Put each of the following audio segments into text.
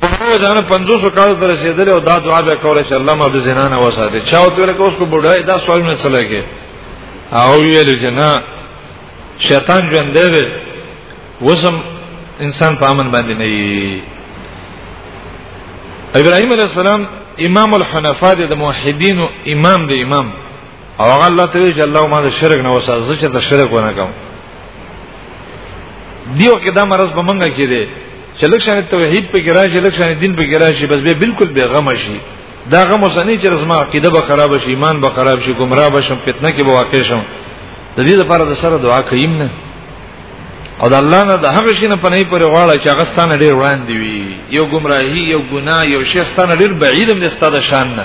په هغه ځان 500 کال تر رسیدل او دا دعا به کوله چې الله ما به زنا نه وساته چا او تر اوس کو بډای دا سوال نه چلګي او ویل چې نه شیطان ژوند دی وسم انسان په امن باندې نه وي ابراهيم عليه السلام امام الحنفاء د موحدین امام دی امام او هغه الله ته وی چې الله ما د شرک نه وسه زه چې د شرک ونه کوم دیو کې دا مرز به منګه کې دی چې لکشان توحید په کې راشي لکشان دین په کې راشي بس به بالکل به غم شي دا غم وسنی چې زما عقیده به خراب شي ایمان به خراب شي گمراه به شم فتنه کې به واقع شم د دې لپاره د سره دعا کویم نه او د الله نه د هغه شي نه پنه پر غواړه چې هغه ستانه ډیر وړاندې وي یو گمراهي یو ګناه یو شی ستانه ډیر بعیدم د ستاده شان نه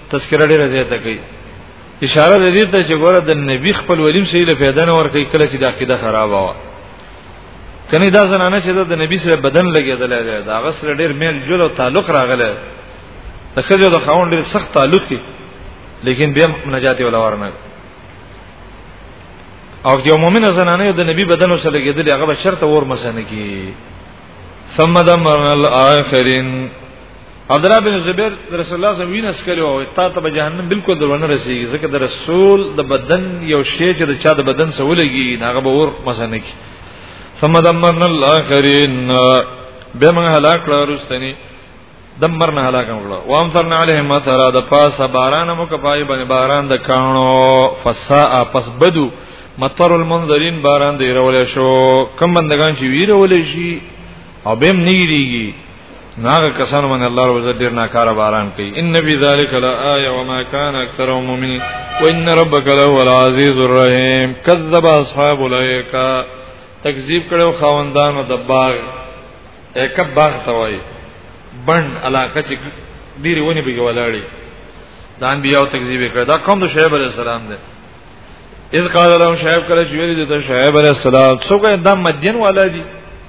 تذکرہ ډیره زیاته کوي اشاره د دې ته چې ګوره د نبی خپل ولیم سره له پیدا نه ور کوي کله چې د عقیده خراب واه کني دا زنانه چې د نبی سره بدن لګیدل دی دا غسر ډیر میل جوړ او تعلق راغله د خځو د خاون ډیر سخت تعلق دی لیکن بیا نجات ولا ورنه او یو مؤمنه زنانه د نبی بدن سره لګیدل هغه به شرط اور مسنه کی ثم دمرنا الاخرین عبد الله بن زبیر رسول الله صلی الله علیه او تا ته به جهنم بالکل درونه رسیږي ځکه د رسول د بدن یو شی چې د چا د بدن سره ولګي هغه به ور مسنه کی ثم دمرنا الاخرين به موږ هلاک کړو رستنی دمرنا هلاک کړو وامثلنا عليهم مطر د پاسه باران مو کپای باندې باران د کانو فساء پس بدو مطر المنذرين باران دی رول شو کم بندگان چې ویرول شي او بهم نیریږي ناغه کسان باندې الله رب عزت ډیر ناکار باران کوي ان نبی ذالک لا آیه وما کان اکثر مؤمن وان ربک لهو العزیز الرحیم کذب اصحاب الایکا تکذیب کړو خاوندانو د باغ یک باغ توای بند علاقه چې ډیره ونی به ولاړی د انبیاء تکذیب کړ دا کوم د شعیب علی السلام دی اذ قال لهم شعیب کله چې ویل دي ته شعیب علی السلام څوګه د مدین والا دي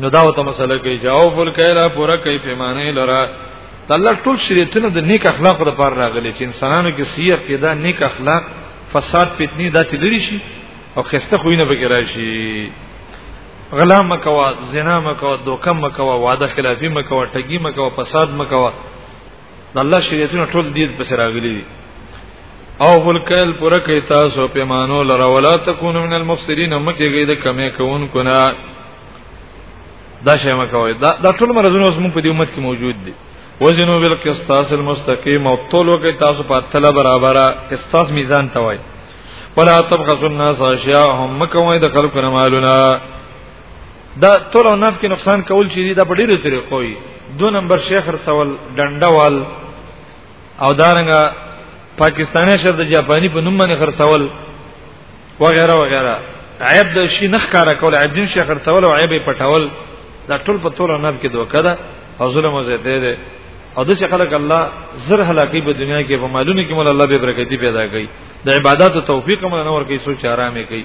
نو دا وته مسله کوي چې او فل کایلا پورا کوي پیمانه لرا د الله ټول شریعتونه د نیک اخلاقو لپاره راغلي چې انسانانو کې سیه پیدا نیک اخلاق فساد فتنی داتې لري شي او خسته خوینه به کې راشي غلا مکوا زنا مکوا دوکم مکوا وعده خلافی مکوا ټګی مکوا فساد مکوا د الله شریعتونه ټول دې پس راغلي دي او فل کل پر کوي تاسو په مانو لره ولا تکونو من المفسدين مکه غي د کمه کون کنا دا شی مکوي دا, دا ټول مرزونه اوس مونږ په دې امت کې موجود دي وزنو بالقسطاس المستقيم او ټول وکي تاسو په تل برابر قسطاس میزان ته وای ولا تبخسوا الناس اشياءهم مکوي د خلکو نه مالونه دا ټول او نف کې نقصان کول چې دي دا په ډیرو طریقو وي دو نمبر شیخ رسول ډنډوال او دارنګه پاکستاني شر د جاپانی په نوم باندې خرڅول وغیرہ وغیرہ عیب د شي نخ کار کول عیب دین شیخ رسول او عیب پټول دا ټول په ټول نف کې دوکه ده او ظلم او زیاته ده او دغه خلک الله زر هلاکی په دنیا کې په مالونو کې مول الله به برکتی پیدا کوي د عبادت توفیق مول نور کوي سوچ آرامه کوي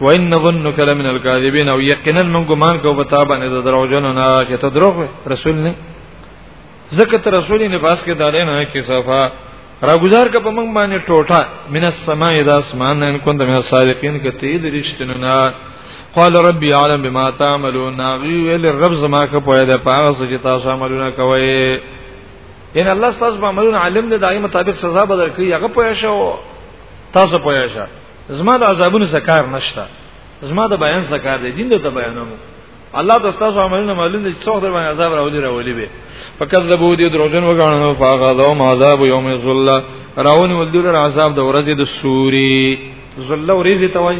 وان نظنك لمن الكاذبين او یقینا من ګمان کو په تابه نه دروژن نه چې ته دروغ رسول نه زکه ته رسول نه پاس کې دالې نه کې صفا راګزار کا په موږ باندې ټوټه من السماء اذا اسمان ان كنت من الصادقين کته دې رښتینه نه قال ربي عالم بما تعملون ناغي ویل رب زما کا پوهه ده پاغه چې تاسو عملونه کوي ان الله تاسو عملونه عالم دې دایي مطابق سزا بدل کوي هغه پوهه شو تاسو پوهه شو زما د عذابونو زکار نشته زما د بیان زکار دی دین د بیانوم الله د تاسو عملونه معلوم دي چې څوخ در باندې عذاب راولي راولي به فقط د بو دي دروژن وګاڼو فاغه دوم عذاب یوم الظل راونی ولدل عذاب د ورځې د سوري ظل ورځې ته وای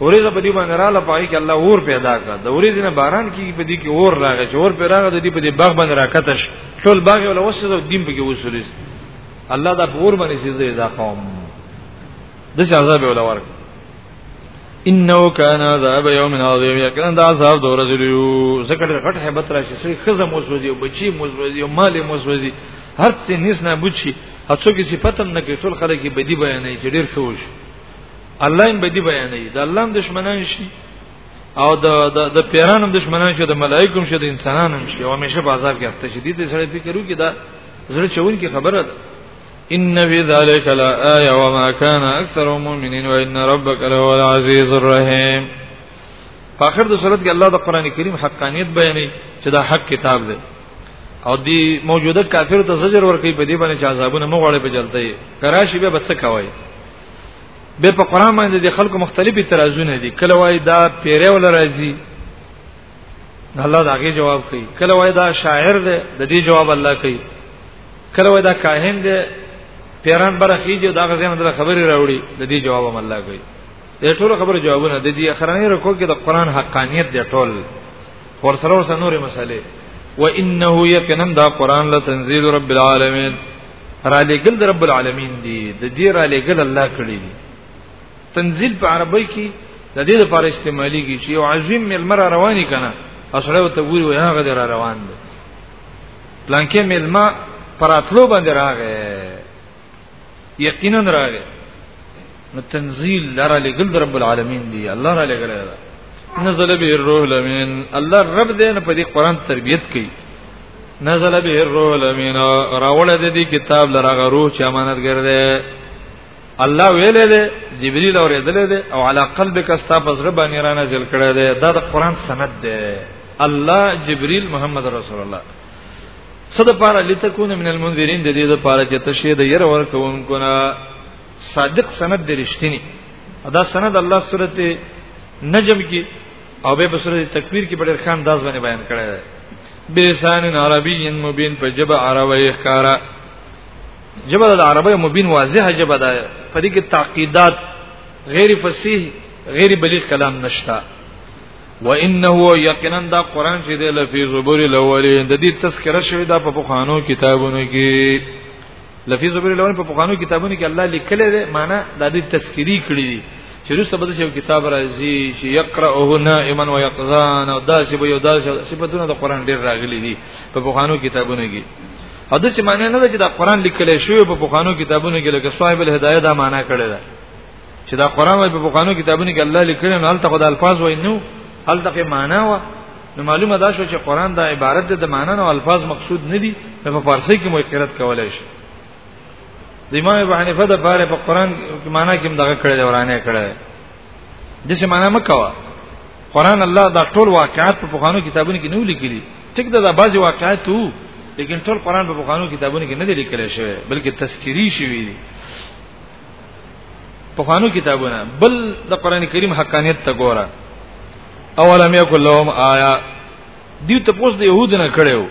ورځ په دې باندې را لپاره کې الله اور پیدا کړ د ورځې نه باران کې په دې کې اور راغی چې اور پر راغی د دې په دې باغ باندې راکتش ټول باغ ولا وسه دین په کې وسولیس الله دا پور باندې چې دا قوم د څه عذاب ولا ورک انه کان عذاب یوم عظیم یقینا دا عذاب د ورځې لري زکه د غټ hebat راشي سړي خزه موسوځي او بچي موسوځي او مال موسوځي هر څه نس نه بچي هڅو کې صفاتم نه کې ټول خلک بدی بیانې چې ډیر خوش الله هم بدی بیانې دا الله هم دشمنان شي او د د د پیرانو دشمنان شي د ملائکوم شي د انسانانو شي او همیشه په عذاب کې اخته شي دي سړی فکر وکړي دا زړه چون کی خبره ده ان فی ذلک لا آیه وما کان اکثر المؤمنین وان ربک لهو العزیز الرحیم په اخر د صورت کې الله د قران کریم حقانیت بیانې چې دا حق کتاب دی او دی موجوده کافر ته زجر ورکړي په دې باندې چې عذابونه مو غواړي په جلته یې کراشي به بس کوي به په قران باندې د خلکو مختلفي ترازونه دي کله وای دا پیره ول راځي الله دا غي جواب کوي کله وای دا شاعر دی د دې جواب الله کوي کله وای دا کاهن دی پیران برخیږي دا غزنه د خبرې راوړي د دې جواب هم الله کوي د ټولو خبرو جوابونه د دې اخراني رکو کې د قران حقانيت دی ټول ورسره ورسره نورې مسلې و انه یقینا دا قران لتنزيل رب العالمین را لګل د رب العالمین دی د دې را لګل الله کړی دی تنزيل په عربی کې د دې لپاره استعماليږي چې یو عظیم ملمر رواني کنه اسره ته وی وی هغه در روان دی پلانکې ملما پراتلو باندې راغې یقینا راغې نو تنزيل لره لګل رب العالمین دی الله را لګل نزل به الروح الامین الله رب دې نه په دې قران تربيت کوي نزل به الروح الامین راول دې کتاب لره روح چې امانت ګرځي الله ویلې ده جبريل اورېدلې ده او علا قلبک استا پزغه باندې را نازل کړه ده دا د قران سند ده الله جبريل محمد رسول الله صد پارا لتكون من المنذرين د دې د پارا چې تشه د ير ور کوونکو نه صادق سند د رښتینی ادا سند الله سورته نجم کې او به په سورته تکویر کې بډر خان داس باندې بیان کړی دی بلسان عربی مبین په جبه عربی ښکارا جبه د عربی مبین واضح جبه ده په دې کې تعقیدات غیر فصیح غیر بلیغ کلام نشتا وانه یقینا دا قران چې دی لفی زبر الاولین د دې تذکرہ شوی دا په بخانو کتابونو کې لفی زبر الاولین په بخانو کتابونو کې الله لیکل دی معنی د دې تذکری کړی دی چې رسو بده یو کتاب راځي چې یقرأه نائما و یقظان او دا چې به یو دا صفاتونه د قران ډیر راغلي دي په بخانو کتابونو کې او د څه معنی نه ده چې دا قران لیکل شوی په پخوانو کتابونو کې لکه صاحب الهدايه دا معنی کړی ده چې دا قران وای په پخوانو کتابونو کې الله لیکل نه هلته خدای الفاظ وای نو هلته کې معنی و نو معلومه ده شو چې قران دا عبارت ده د معنی او الفاظ مقصود نه دي په فارسی کې مو قرات کولای شي د امام ابو حنیفه د پاره په قران کې معنی کې دغه کړی دی ورانه کړی د څه معنا مکوا قران الله دا ټول واقعات په بخانو کتابونو کې نه لیکلي ټیک دا, دا بعضي واقعات وو لیکن ټول قران په بخانو کتابونو کې نه دی لیکل شوی بلکې تذکری شوی دی په بخانو کتابونه بل د قران کریم حقانیت ته ګوره اولم یکلهم آیا دیو ته پوس د يهود نه کړو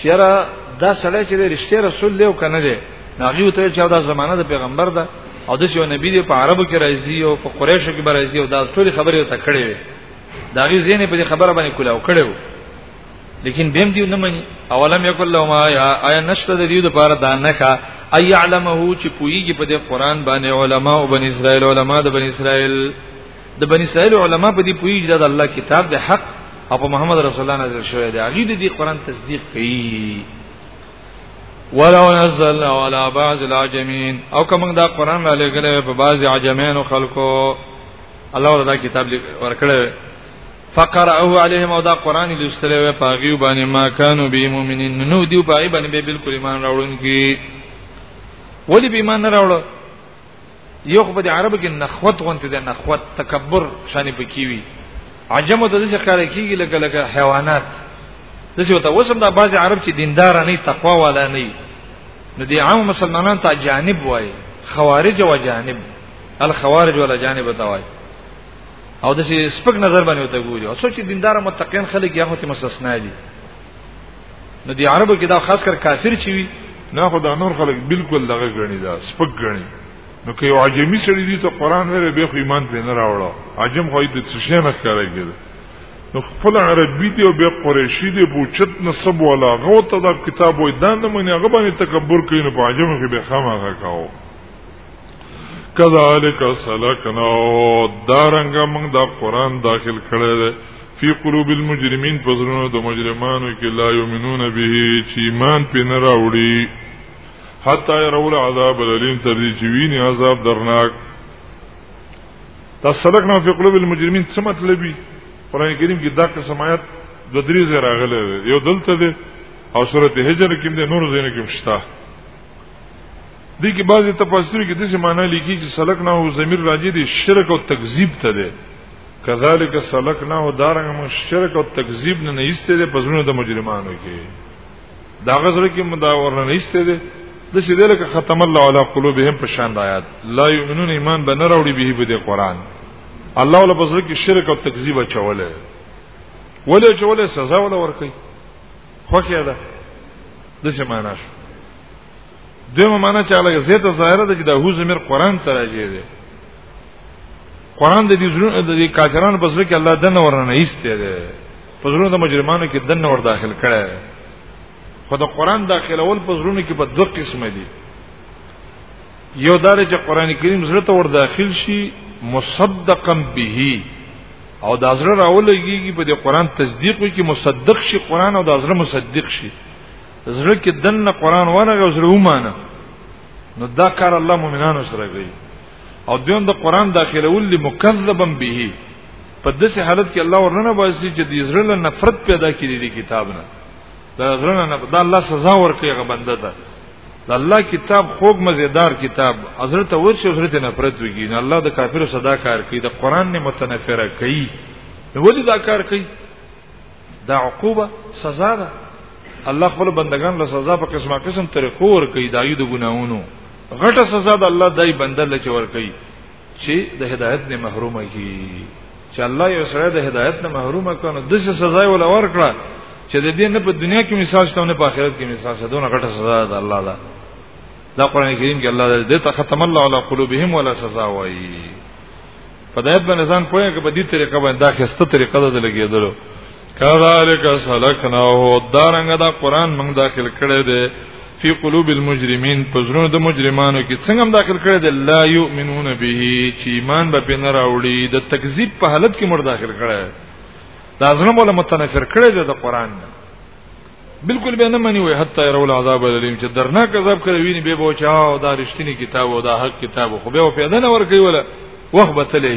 چیرې دا سړی چې رښتیا رسول دی او کنه دی ناغي ته چې دا زمانہ د پیغمبر ده او د یو نبی دی په عربو کې راځي او په قریشو کې راځي او دا ټول خبرې ته کړې وي دا غي زین په دې خبره باندې کولاو کړو لیکن بیم دیو نه مني اولم یکل لهم آیا آیا نشته د دیو د پاره دا نه کا ای علمه چې پویږي په دې قران باندې علما او بن اسرائیل علما د بن اسرائیل د بنی اسرائیل علما په دې پوری چې د الله کتاب د حق او په محمد رسول الله نازل شوی دی هغه د دې قران تصدیق کوي ولو نزلنا على بعض العجمين او کوم دا قران را لګلې په بعض عجمانو خلکو الله وردا کتاب ورکړې فقرأه عليهم او دا قران لستلې وې پاغيو باندې ما كانوا به مؤمنين نو دیو پای باندې به بالکل ایمان راوړونکي ولی به ایمان نه راوړو یو خو په عربو کې نخوت غونته ده نخوت تکبر شانې پکې وي عجمو د دې ښکار کیږي لکه لکه حیوانات د څه وته وسم دا بعض عرب چې دیندار نه تقوا والا نه نو دي عام مسلمانان ته جانب وای خوارج او جانب الخوارج ولا جانب ته وای او د سپک نظر باندې وته ګوري او سوچ دیندار متقین خلک یا هوته مستثنا دي نو دی عربو کې دا خاص کر کافر چی وي نه خو دا نور خلک بالکل دغه غني دا سپک غني نو که یو عجمی سړی دی ته قران ویره به خو ایمان په نه راوړو عجم خو دې څه شي نه کوي نو خپل عربي دی او به قریشي دی بوچت نسب ولا غو ته دا کتاب وې دا نه مني هغه باندې تکبر کوي نو په عجم کې به خامخا کاو کذالک سلکنا دارنګ موږ دا قران داخل کړی دی فی قلوب المجرمین پزرونو د مجرمانو کې لا یؤمنون به چې ایمان پې نه راوړي حتی يرول عذاب الالم تر دې چې ویني عذاب درناک تسلکنا فی قلوب المجرمین څه مطلب وي قران کریم کې دا قسم آیات د درې زره راغلي یو دلته دی او سورته هجر کې د نور زینو کې مشته دي کې بعضي تفاسیر کې دغه معنی لیکي چې سلک نه او ضمیر راځي د شرک او تکذیب ته ده کذالک سلک نه او دارنګ مو شرک او تکذیب نه نهسته ده پزونه د مجرمانو کې دا غزر کې مداور نه نهسته ده د څه دلک ختم الله علی قلوبهم په شان آیات لا یؤمنون ایمان به نه راوړي به به د قران الله ولا بزر کې شرک او تکذیب چوله ولې چوله سزا ولا ورکړي خوښه ده د څه معنا شو دویمه معنا چې علاوه زیاته ظاهره ده چې د هو زمير قران ته راځي دي قران د دې زړه د دې کافرانو په سر کې الله دنه ورنه ایسته ده په زړه د مجرمانو کې دنه ور داخل کړي خو د قران داخلول په زړونو کې په دوه قسمه دي یو دار چې قران کریم زړه ته ور داخل شي مصدقا به او د ازره راولږي په دې قران تصدیق کې مصدق شي قران او د ازره مصدق شي زړه کې دنه قران ورغه زړه ومانه نو دا کار الله مؤمنانو سره کوي او دویم د قران داخلول لمکذبا به په داسې حالت کې الله ورننه باسي چې د زړه نفرت پیدا کړي د کتاب نه دا زړه نه دا الله سزا ورکړي هغه بنده ته دا الله کتاب خوږ مزیدار کتاب حضرت ورشي حضرت نفرت ویږي نه الله د کافر صدا کار کوي د قران نه متنفره کوي ولې دا کار کوي دا عقوبه سزا ده الله خپل بندگان له سزا په قسمه قسم طریقو ور کوي دایو د ګناونو غټه سزا د الله دای بنده لچ ور کوي چې د هدایت نه محرومه کی چې الله یو سره د هدایت نه محروم کړو د څه سزا ول اور کړه چې د دې نه په دنیا کې مثال شته نه په آخرت کې مثال شته دونه غټه سزا ده الله دا دا قران کریم کې الله دې ته ختم الله علی قلوبهم ولا سزا وایي په دې باندې ځان پوهه کې په دې طریقه باندې دا خسته طریقه ده لګیدلو کذالک سلکناه دارنګ دا قران موږ داخل کړی دی فی قلوب المجرمین پزرونو د مجرمانو کې څنګه هم داخل کړی دی لا یؤمنون به چې ایمان به پنه راوړي د تکذیب په حالت کې مر داخل کړی دا ځنه مولا متنفر کړی دی د قران نه بالکل به نه منی وي حتی يروا العذاب الیم چې درناک عذاب کوي ویني به بوچا او دا رښتینی کتاب او دا حق کتاب خو به پیدا نه ور کوي ولا وخت بتلې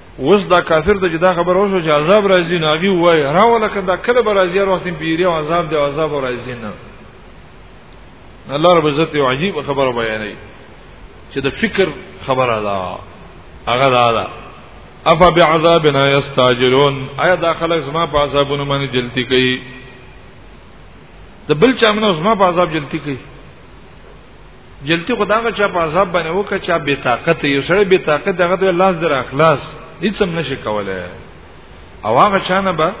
اوس دا کافر د جدا خبر اوسو چې عذاب راځي نه هغه وای راوله کنده کله به راځي وخت پیری او عذاب دی عذاب راځي نه الله رب عزت یو عجیب خبره بیانوي چې د فکر خبره ده هغه دا ده افا بعذابنا یستاجلون آیا دا خلک زما په عذابونو باندې جلتی کوي د بل چا منو زما په عذاب جلتی کوي جلتی خداغه چا په عذاب باندې وکړه چا بے طاقت یو سره بے طاقت دغه د لاس در اخلاص هیڅ هم نشي کولای او هغه چانه به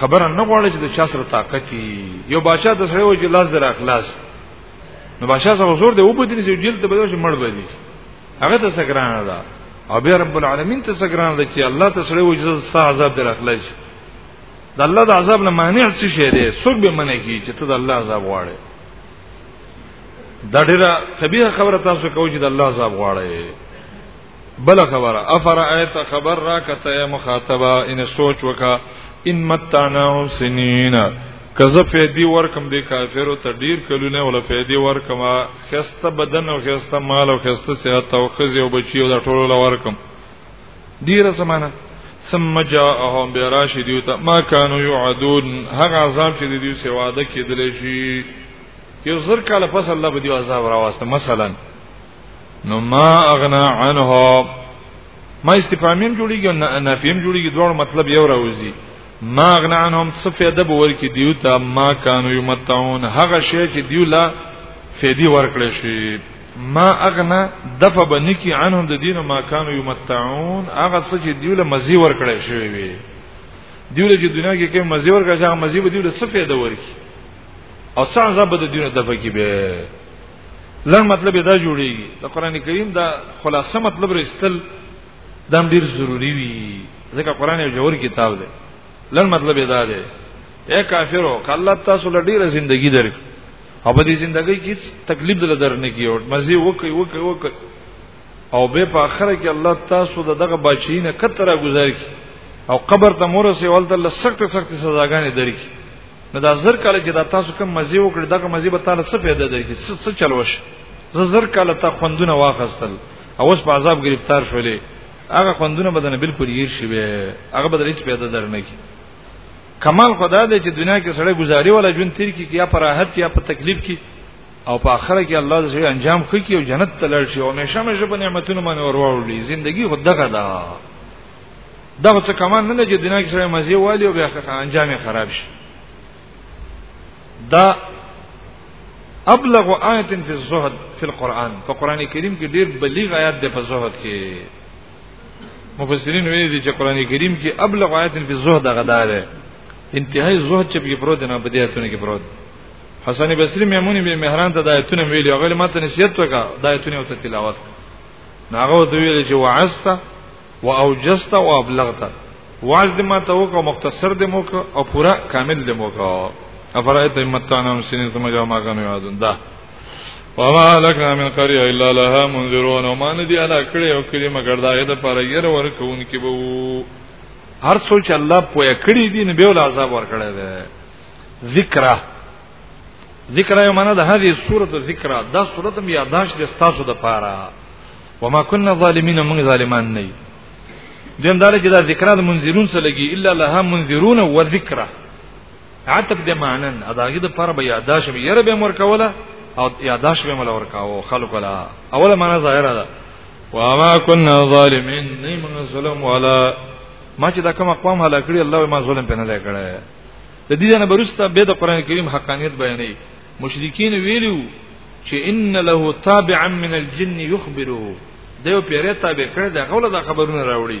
خبره نه غواړي چې د چا سره طاقت یو بادشاہ د سره وجه لاس در اخلاص نو بادشاہ سره زور دی او په دې چې جلد به شي مړ بدی هغه ته سګرانه ده او بیا رب العالمین ته سګرانه ده چې الله ته سره وجه سا عذاب در اخلاص د الله د عذاب نه مانع څه شي دی څوک به منې کی چې ته د الله عذاب غواړي دا ډیره کبیره خبره تاسو کوی چې د الله عذاب غواړی بل خبره افر ایت خبر را کته مخاطبه ان سوچ وکا ان متانهم سنین کزه فیدی ورکم دی کافرو ته ډیر کلونه ولا فیدی ورکم خسته بدن او خسته مال او خسته صحت او خزی او بچی او دا ټول ورکم ډیره زمانہ ثم جاءهم براشدیو ته ما كانوا يعدون هغه عذاب چې دیو سي وعده کېدل شي یو زر کاله پس الله به دیو عذاب راوسته مثلا نو ما اغنا عنه ما استفهامیم جوړیږي او نافیم جوړیږي دوه مطلب یو راوځي ما اغنا عنهم څه فائدہ به ورکړي دیو ته ما كانوا يمتعون هغه شی چې دیو لا فائدې ورکړي شي ما اغنا دفع بنکی عنهم د دین ما کانوا یمتعون هغه څه چې دیوله مزي ور کړی شوی وي دیوله چې دنیا کې کوم مزي ور کړی هغه مزي به دیوله څه فائدہ ورکړي او څه عذاب به د دینه دفع کی به لږ مطلب دا جوړیږي د قران کریم دا خلاصه مطلب رسل دا ډیر ضروری وي ځکه قران یو جوړ کتاب دی لږ مطلب دا دی اے کافرو کله تاسو لډیره ژوندۍ درک او په دې ژوندۍ کې تکلیف دل درنه کی او مزي وکي وکي وکي او به په اخر کې الله تاسو د دغه بچینه کتره گذار کی او قبر ته مور سي ولته له سخت سخت سزاګانې درک نو دا زر کاله چې دا تاسو کوم مزي وکړ دغه مزي به تعالی څه پیدا درک څه څه چلوش زه زر کاله تا خوندونه واخستل او اوس په عذاب گرفتار شولې هغه خوندونه بدن بالکل یې شي به هغه بدل هیڅ پیدا درنه کی کمال خدا دې چې دنیا کې سړی گزاري ولا جون تیر کی یا پر راحت یا په تکلیف کې او په آخره کې الله دې انجام خو کې او جنت ته لړ شي او همیشه مې په نعمتونو باندې ورورولې ژوندۍ خو دغه ده دا څه کمال نه چې دنیا کې سړی مزي والی او بیا انجام یې خراب شي دا ابلغ آیت فی الزهد فی القرآن په قران کریم کې ډیر بلیغ آیات ده په زهد کې مفسرین ویلي دي چې قران کریم کې ابلغ آیت فی الزهد غدا ده انتهای زهد چې په پروت نه په دې آیتونه کې پروت حسن بصری میمونی به مهران ته د آیتونه ویلي هغه ماته نصیحت وکړه د آیتونه او تلاوت ناغه دوی ویلي چې وعست و اوجست و ابلغت واز دې ما ته وکړه مختصر دې مو او پورا کامل دې مو وکړه افرایت متانم سینې سمجا ما کنه یادون دا وما لکنا من قريه الا لها منذرون وما ندي علا کړي او کړي مگر دا اې د پر ير ور کوون کې بو هر سوچ الله پوهه کړی دي نه به ول عذاب ور کړی دی ذکر ذکر یو معنا د هذه سوره ذکر دا سوره می یاداش د تاسو د پاره وما كنا ظالمين من ظالمان نه دیم دار چې دا ذکر د منذرون سره لګي الا لها منذرون و ذکر عتب د معنن اداګه د پر بیا داش به یره به مور کوله او یاداش به مل ور کاو خلق لا اوله معنا ظاهره ده وما كنا ظالمين نه موږ ظلم ولا ما چې دا کوم اقوام هلاکړي الله ما ظلم پنه نه کړه د دې نه برسته به د قران کریم حقانیت بیانې مشرکین ویلو چې ان له تابعا من الجن يخبره دیو پیره تابع کړ دا غول دا خبرونه راوړي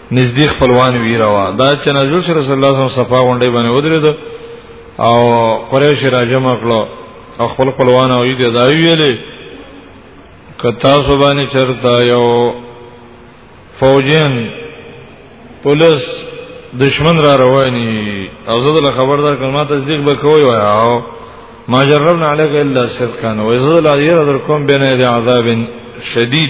نزدې خپلوان وی روا دا چې نزول رسول الله صلی الله علیه وسلم صفه غونډې باندې ودرېد او قریش راجم کړو او خپل خپلوان او یې دا ویلې کتا سو باندې چرتا یو فوجین پولیس دشمن را رواني او زه دل خبردار کړم ما تصدیق به کوی وای او ما جربنا عليك الا صدقا ويزل عليه در کوم بنه عذاب شدید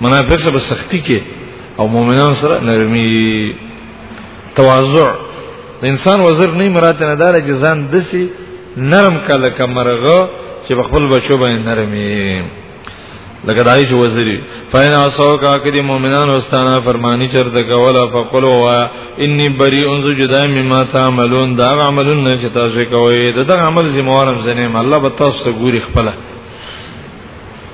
منافق سره سختی کې او مؤمنان سره نرمي تواضع د انسان وزر نه مراد نه دار چې ځان دسی نرم کله کمرغه چې خپل بچو باندې نرمي لکه دای چې وزري فین اسو کا کدي مؤمنان واستانا فرمانی چرته کولا فقل وا انی بری انز جدا مما تعملون دا عملون چې تاسو کوی دا عمل زموارم زنیم الله به تاسو ګوري خپل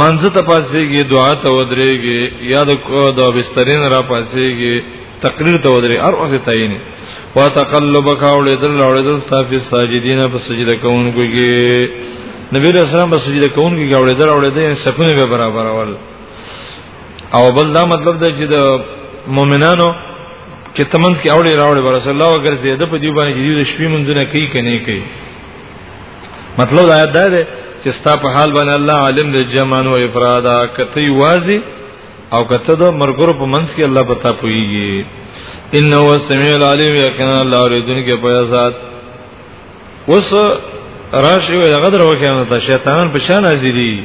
منځ ته پاسېږي دعا ته ودرېږي یا د د بسترین را پاسېږي تقریر ته ودرې هر وخت تعین وا تقلبک اولیدل اولیدل صافی ساجدین په سجده کوونکو کې نبی رسول الله په سجده کوونکو کې اولیدل اولیدل سکونه به برابر اول او بل دا مطلب دی چې د مؤمنانو کې تمنځ کې اوړي راوړي رسول الله وګرځي د په دی باندې چې د شپې منځونه کوي کني کوي مطلب دا ده چې ستا په حال باندې الله عالم دی جمع او افراد کته وازي او کته د مرګرو په منځ کې الله پتا پويږي انه هو السميع العليم یقینا الله اوریدونکي په ذات وس راشي وي هغه دروکه نه شیطانان په شان حاضرې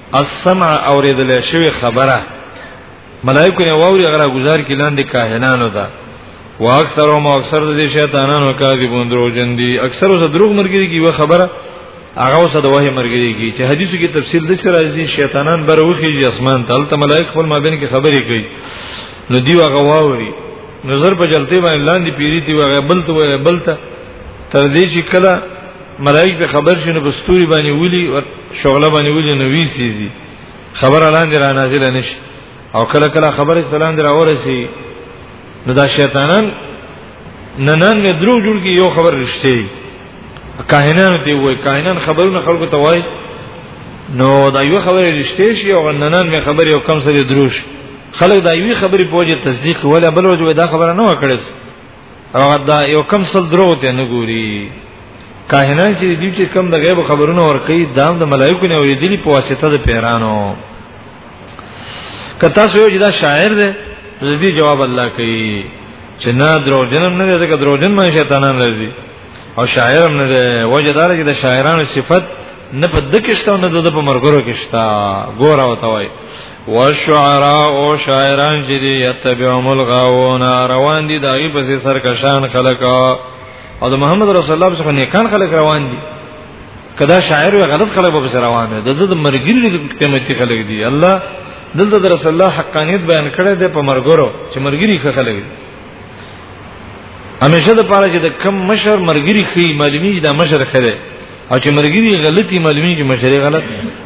السمع اوریدل شوی خبره ملائکه نه ووري غره گزار کې لاندې کاهنانو ده واکثر او اکثر د شیطانانو کاذبون دروژن دي اکثر اوس دروغ مرګري کی و خبره هغه اوس د وحی مرګري کی چې حدیثو کې تفصیل د سره راځي شیطانان بروخي اسمان ته تل ملائک خپل مابین کې خبرې کوي نو دی هغه واوري نظر په جلته باندې لاندې پیری دی هغه بلته بلته تر دې چې کله ملائک په خبر شنو په ستوري باندې ولي او شغله باندې ولي نو وی سيزي خبر لاندې را نازل نشي او کله کله خبر سلام در اورسي نو دا شیطانان ننن می درو جوړ کی یو خبر رښتې کاهنان ته وای کاهنان خبرونه خلکو ته وای نو دا یو خبر رښتې شي او ننن می خبر یو کم سره دروش خلک دا یو خبرې پوجي تصدیق ولا بل وجه دا خبره نه وکړس هغه دا یو کم سل درو ته نه ګوري کاهنان چې دوی چې کم د غیب خبرونه ور کوي دا د ملایکو نه اوریدلی په واسطه د پیرانو کته سو یو دا شاعر دی دې جواب الله کوي چې نه درو جنم نه ځکه درو جن ما شیطانان راځي او شاعر هم نه دی وجدار چې د شاعرانو صفت نه په دکشته نه د په مرګرو کشته ګور او توای والشعراء او شاعران چې دي یتبعهم الغاوون روان دي داغي په سرکشان خلک او د محمد رسول الله څخه نیکان خلک روان دي کدا شاعر وی غلط خلک به سره روان دي د مرګري قیمتي خلک دي الله دلته در رسول الله حقانیت بیان کړی دی په مرګرو چې مرګري خلک دي همیشه د پاره چې د کم مشر مرګري خي معلومی دا مشر خره او چې مرګري غلطي معلومي کې مشري غلط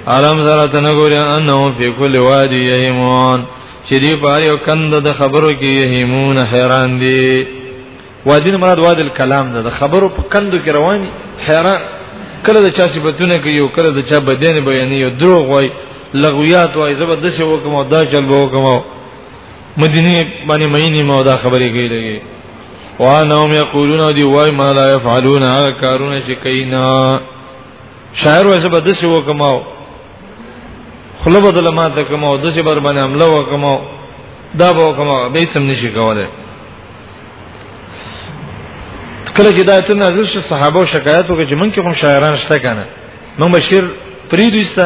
عالم زرا ته نه ګوري انه په کل وادي یهمون چې دی په یو کند د خبرو کې یهمون حیران دي وادي مراد وادي الكلام ده د خبرو په کندو کې روان حیران کله د چا صفاتونه کوي او کله د چا بدن بیانې او دروغ وای لغویات وای زبردست وکم او دا چل وکم مدینه باندې مینه مو دا خبرې کوي لګي وانهم یقولون دی وای ما لا يفعلون کارونه چې کینا شاعر وسه بده سی وکماو خلو بدل ما ته کماو د سی بر باندې عمله وکماو دا به وکماو به سم نشي کوله کله چې دا ته نازل شو صحابه شکایت وکړي چې مونږ کې کوم شاعران شته کنه نو بشیر پریدوسته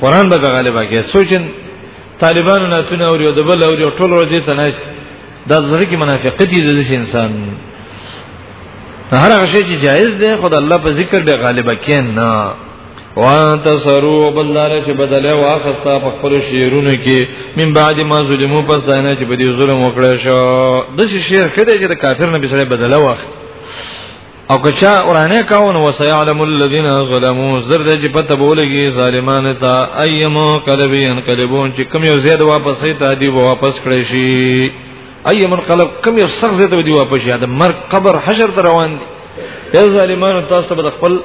قران به غالبا کې سوچن طالبانو نه تونه او یو دبل او یو ټول ورځې ته ناش د زړه کې منافقت دي د انسان هر هغه شی چې جایز دی خدای الله په ذکر به غالبا کې نه وان تصرو بلدار چې بدله واخستا په خپل شعرونو کې من بعد ما ظلمو پس دانه چې بدی ظلم وکړ شو د شعر کده چې د کافر نه بسره بدله واخ او که چا ورانه کاون و سيعلم الذين ظلموا زر دې پته بولږي ظالمان ته ايمو قلبي ان قلبون چې کوم یو زیاد واپس ته دی واپس کړی شي ايمو قلب کوم یو سخت زیاد دی واپس یاد مرګ قبر حشر ته روان دي ای ظالمان تاسو به خپل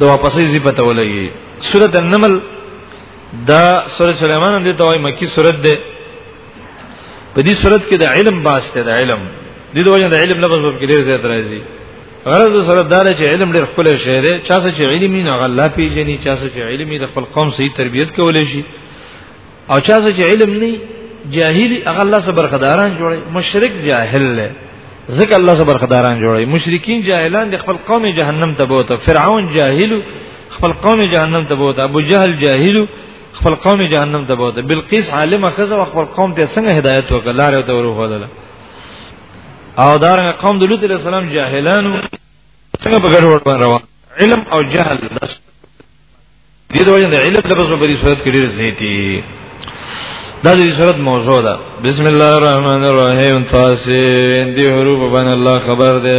د واپسې زی پته ولګي سوره النمل دا سوره سليمان دې ته وای مکی سوره ده په دې صورت کې د علم باس ته د علم د دوی د علم لفظ په کې ډیر زیات راځي غرض سره دا چې علم ډیر خپل شی دی چا چې علم نه غلا پیژني چا چې علم د خپل قوم صحیح تربیت کولای شي او چا چې علم نه جاهل هغه الله سره برخداران جوړي مشرک جاهل دی ځکه الله سره برخداران جوړي مشرکین جاهلان د خپل قوم جهنم ته بوته فرعون جاهل خپل قوم جهنم ته بوته ابو جهل جاهل خپل قوم جهنم ته بوته بلقیس عالمه خزه خپل قوم ته څنګه هدایت وکړه لار ته ورغله او دار قوم د لوط علیہ السلام جاهلانو څنګه په ګډوډ باندې روان علم او جهل د دې د وجه د علم لپس په دې صورت کې ډېر زیاتی دا د صورت موضوع ده بسم الله الرحمن الرحیم تاسو دې حروف باندې الله خبر ده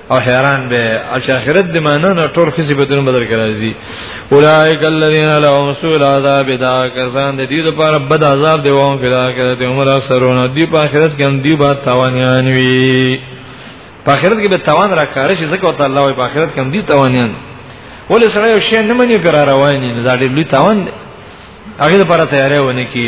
او حیران به او چې اخرت د مانو نه ټول خزي بدون بدل کراځي اولائک الذین لهم سوء العذاب دا کسان د دې لپاره بد عذاب دی وهم فلا کرته عمر اکثرون دی په اخرت کې هم دی با توانیان وی په اخرت کې به توان راکاره شي ځکه ته الله وي په اخرت کې هم دی توانیان ولې سره یو شی نه مني پر رواني دا ډېر لوی توان دی هغه لپاره تیارې ونه کی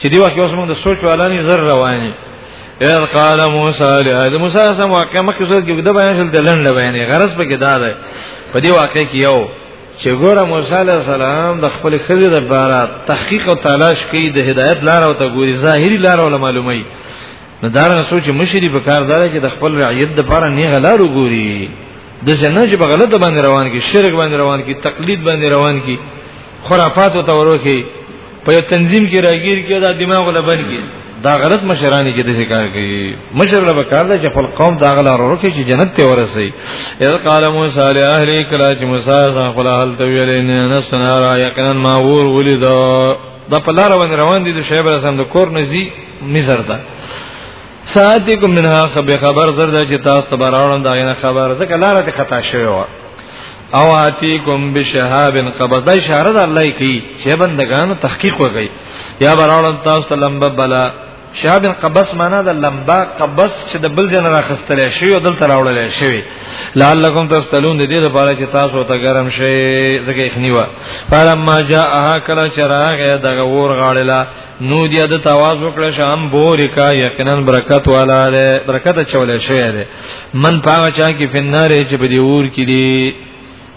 چې دی وخت اوس موږ د سوچ والانی زر رواني اذ قال موسی لاد موسی سم واقع مکه سوچ کې د بیان شل دلن ل بیان غرض په کې دا ده په دې واقع کې یو چې ګوره موسی علی السلام د خپل خزې د بارا تحقیق او تلاش کوي د هدایت لار او ته ګوري ظاهری لار او معلومي نو دا نه سوچ مشری په کار دار چې د خپل رعیت د بارا نه غلارو ګوري د جننه چې په غلطه باندې روان کی شرک باندې روان کی تقلید باندې روان کی خرافات او تورو کی په یو تنظیم کې راګیر کې دا دماغ ولا بن کې دا غلط مشرانی کې د ذکر کوي مشر له کار دی چې خپل قوم دا غلا ورو کې چې جنت ته ورسي اذ قال موسی علی اهل کلا چې موسی خپل حال ته ویل نه نسنا را یقینا ما ور ولید دا په لار باندې روان دي د شیب رسم د کور نزی مزر ده ساعتی کوم منها خبر زرد چې تاسو ته براوړم دا غنه خبر ځکه لار ته خطا شوی و او اتیکم بشهاب قبض دا اشاره ده الله کی چې بندگانو تحقیق وکړي یا براولم تاسو ته لمبه بلا شهاب قبض معنا د لمبا قبض چې د بل جن راخستل شي او دلته راوړل شي لعلکم تستلون د دې لپاره چې تاسو ته ګرم شي ځکه یې خنیوا فلما جاءها کلا چراغ دغه ور غاړلا نو دې د تواز وکړه شام بورکا یقینا برکت والا ده برکت چولې شوی ده من پاو چا کې فناره چې په دې اور کې دي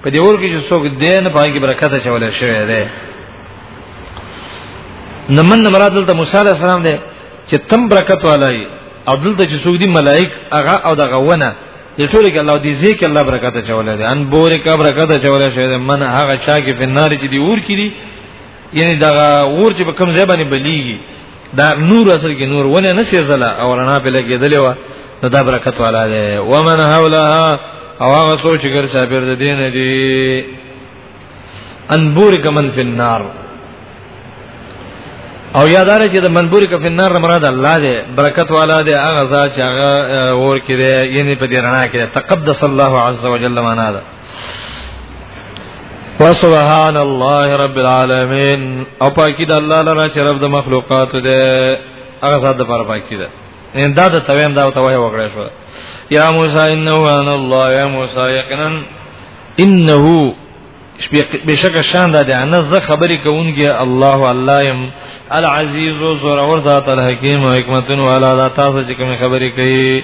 په دې اور کې چې څوک دین پای کې برکت چولې شوی ده نمن مراد دلته موسی علی السلام ده چې تم برکت والا یې او دلته چې څوک دي ملائک هغه او دغه ونه د ټول کې الله دې زیک الله برکت چولې ده ان بورکا برکت چولې شوی ده من هغه چا کې فناره چې دې اور کې دي یعنی دا ور چې په کوم ځای باندې بلیږي دا نور اصل کې نور ونه نه سیزلا او رڼا په لګېدلې و نو دا برکت والا دی ومن حولها او هغه سوچ ګر صابر د دین دی انبور کمن فی النار او یادار چې د منبور ک فی النار مراد الله دی برکت والا دی هغه ذات چې هغه ور کې دی یعنی په دې رڼا کې تقدس الله عز وجل معنا ده وسبحان الله رب العالمین او پاکی د الله لره چې رب د مخلوقات دی هغه ذات د پر پاکی ده ان دا د تویم دا ته وای وګړې شو یا موسی انه ان الله یا موسی یقینا انه بشک شان دا دی انا زه خبرې کوونکی الله الله يم العزیز و زور ور ذات الحکیم و حکمتن والا ذات تاسو چې کوم خبرې کوي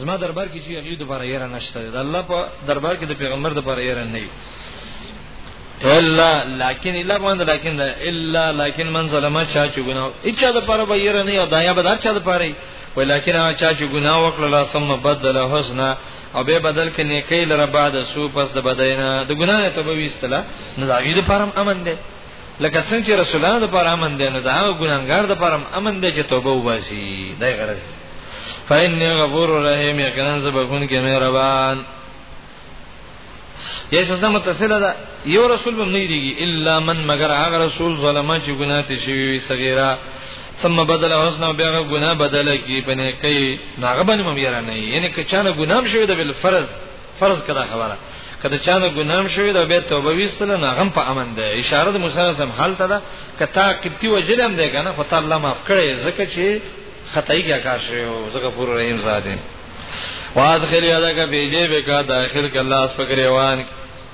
زما دربار کې چې هغه د بار یره نشته د الله په دربار کې د پیغمبر د بار یره نه الا لكن الا من لكن الا لكن من ظلم چا چې ګناه اچا د پر به یره نه یا دایا به در چا د پاره ولیکن هغه چا چې ګناه وکړل ثم بدل حسنا او به بدل کې نیکي لره بعد سو پس د بدینا د ګناه ته به وستله نو دا غي د پرم امن ده لکه څنګه چې رسولانو لپاره امن دی نو دا هغه ګناګار لپاره امن دی چې توبه وباسي دا غرض فإني غفور رحیم یقینا زبکون کې مهربان یې څه متصله ده یو رسول به نه دیږي الا من مگر هغه رسول ظلمه چې ګناه ته شي وي صغیره ثم بدل حسن او بیا ګناه بدل کی پنه کوي ناغه باندې مې یاره نه یعنی کچانه ګناه شوی د بل فرض فرض کړه خبره کله چا نه ګنام شوی دا به توبه ویستله نه غم په امن ده اشاره د موسی سم حال ته ده کته کتی وجلم ده کنه خو تعالی معاف کړي زکه چې خدای کې کار شوی او زکه پور رحیم زاده وادخل یادک فی جیبک داخل کلاس پکریوان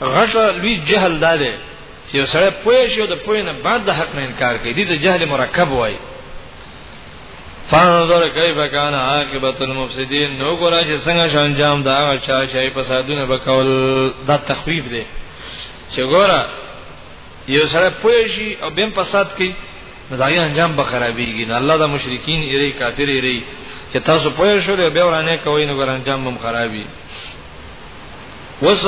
غټ لوی جهل دا دی چې یو سړی پوه شو د پوه نه بعد د حق نه انکار کوي دي ته جهل مرکب وایي فانظر کیف کان عاقبت المفسدين نو ګورا چې څنګه شو انجام دا هغه چا چې فسادونه وکول دا تخفیف دی چې ګورا یو سره پوه شي او بیم فساد کوي نو دا یې انجام به خرابېږي نو الله دا مشرکین یې کافر یې چې تاسو پوه شئ به ورانه کوي نو ګور انجام هم خرابي اوس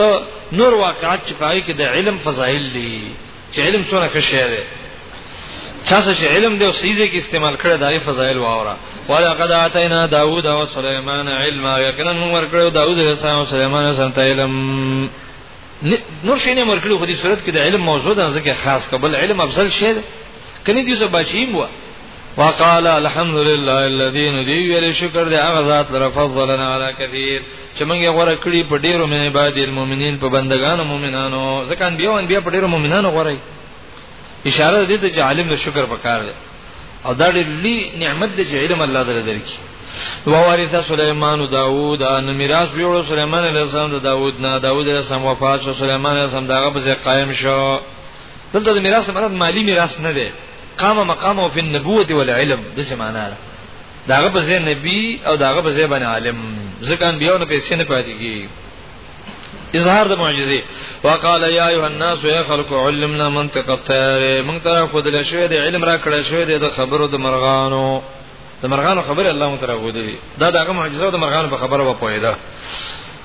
نور واقعات چې پای کې د علم فضایل دي چې علم څونه ښه شی دی چا چې علم دی او سیزه کې استعمال کړی دغه فضایل واوره ولقد اتینا داوود او سليمان علما یقینا موږ ورکړو داوود علیه السلام او سليمان علیه السلام ته علم نور شي نه ورکړو خو دې صورت کې د علم موضوع ده ځکه خاص قبل علم افضل شی دی کني دې سباشیم و وقال الحمد لله الذي ندي ویل شکر دې هغه ذات لره فضلنا على كثير چې موږ یې غوړه کړی په ډیرو من عباد المؤمنین په بندگانو مؤمنانو ځکه ان بیا ان بیا په ډیرو مؤمنانو غوړی اشاره دې ته چې عالم له شکر پکار دی او دا ډېر لوی نعمت دی چې علم الله تعالی درکړي ووارث سليمان داوود ان میراث ویړو سليمان عليه السلام د داوود نه داوود عليه السلام وفات شو سليمان عليه السلام دغه په ځای قائم شو دلته د میراث مراد مالی میراث نه دی قام مقام او فی النبوت والعلم د څه معنا ده داغه په ځای نبی او داغه په ځای باندې عالم ځکه انبیو نه پیسې نه پاتې کیږي اظهار د معجزې وقال يا ايها الناس يا خلق علمنا منطق الطير من ترى خود له شوی د علم را کړه شوی د خبرو د مرغانو د مرغانو خبره الله متعال غوډي دا دغه معجزه د مرغانو په خبره و پوهیده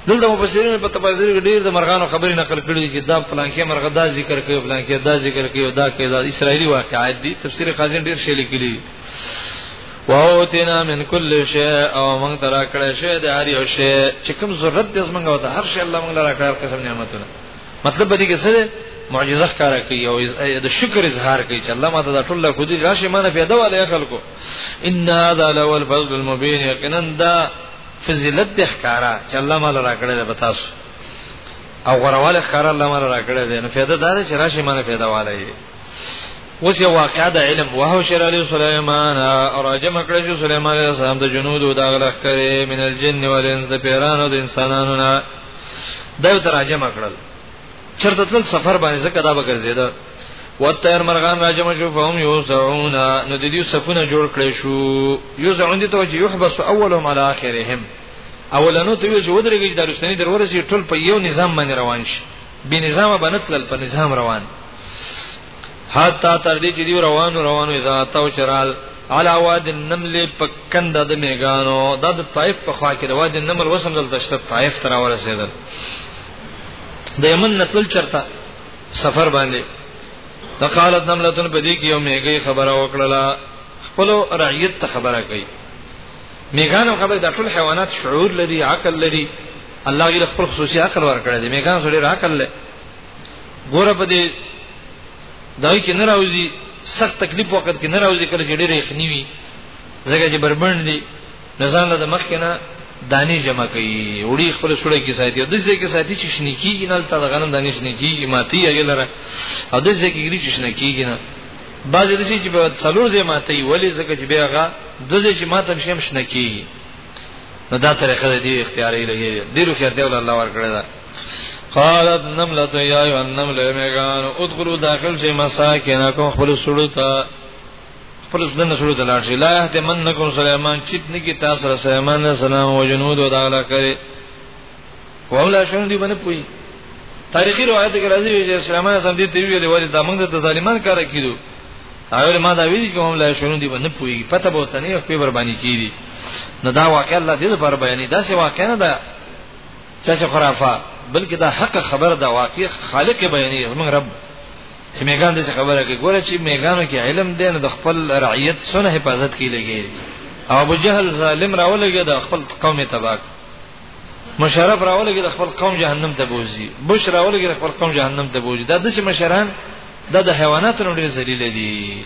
دلته مفسرین په تفاسیر کې ډیر د مرغانو خبرې نقل کړې دي چې دا فلان کې مرغه دا ذکر کوي فلان کې دا ذکر کوي دا کې دا اسرایلی واقعات دي تفسیر خازن ډیر شې لیکلي واوتینا من کل شی او موږ ترا کړه شی د هر یو شی چې کوم ضرورت دې زمونږ وته هر شی الله موږ لپاره کړ قسم نعمتونه مطلب دې کې څه معجزه ښکارا کوي او د شکر اظهار کوي چې الله ماته دا ټول له خودي راشي مانه پیدا والے خلکو ان هذا لو الفضل المبين یقینا دا فضیلت د ښکارا چې الله مال راکړی دی په تاسو او غرواله ښکارا الله مال راکړی دی نو فایده دار چې راشي مانه فایده والي اوس یو واقعا د علم وه شر علی سليمان راجم کړ شو سليمان علیه السلام د جنودو دا غلخ کړي من الجن والانس د پیرانو د انسانانو نه دا تراجم کړل چرته تل سفر باندې زکه دا بغیر زیاده وتر مرغان راجم شو فهم یوزعون نو د دې صفونه جوړ کړي شو یوزعون دي ته چې يحبس اولهم على اخرهم اولنو ته ویل چې ودرېږي د رسنی درورسي ټول په یو نظام باندې روان شي به نظام بنتل په نظام روان حتا تر دې چې دی روانو روانو اذا تو چرال علا واد النمل پکند د میګانو د طائف په خوا کې د واد النمل وسم دلته شته طائف تر ورسېدل د یمن نتل چرته سفر باندې فقالت نملتن په دې کې یو میګي خبره وکړه خپل رعیت ته خبره کوي میګانو خبره د ټول حیوانات شعور لري عقل لري الله یې خپل خصوصي عقل ورکړی دی میګانو سره عقل لري ګوره په دې دای کې نه راوځي سخت تکلیف وخت کې نه راوځي کله چې ډېر یې خنیوي زګه چې بربند دي نه ځان له مخکې نه دانې جمع کوي وړي خپل سړی کې ساتي د ځکه ساتي چې شنه کیږي نه تل غنم دانې شنه کیږي ماتي هغه لره او د ځکه ګری چې شنه کیږي نه بعض د شي چې په څلور ځای ماتي ولې ځکه چې بیا هغه د ځکه چې ماته شم شنه کیږي نو دا طریقه دې اختیاري لګي ډیرو خیر دی الله ورکړی دا قالت نملت یا ایو النمل میگان ادخلوا داخل شي مساکنکم خپل سړی ته خپل ځنه شروع دلار شي لا ته من نکم سليمان چیت نگی تاسو سره سليمان عليه السلام او جنود او داغلا کړي ولا شون دی باندې پوي تاریخي روایت کې راځي چې سليمان عليه السلام دې ته ویلي وایي دا موږ د ظالمان کار کیدو هغه ما دا ویلي چې هم لا شون دی باندې پوي پته به وڅني خپل بر باندې کیدی نه دا واقع الله دې پر بیانې دا څه واقع نه ده چې خرافه بلکې دا حق خبر دا واقع خالق بیانې زموږ رب چې میګان دې خبره کوي ګوره چې میګانو کې علم دی نو د خپل رعیت سونه حفاظت کې لګي او ابو جهل ظالم راولګي د خپل قوم تباک مشرف راولګي د خپل قوم جهنم ته بوزي بش راولګي د خپل قوم جهنم ته بوزي دا د مشران دا د حیواناتو نړۍ ذلیل دي